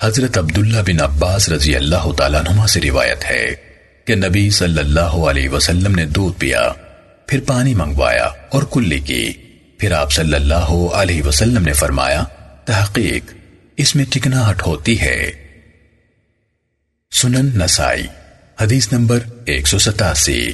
حضرت عبداللہ بن عباس رضی اللہ تعالیٰ نما سے روایت ہے کہ نبی صلی اللہ علیہ وسلم نے دودھ پیا، پھر پانی منگوایا اور کلی کی۔ پھر آپ صلی اللہ علیہ وسلم نے فرمایا، تحقیق، اس میں ٹکناہٹ ہوتی ہے۔ سنن نسائی، حدیث نمبر ایک سو ستاسی۔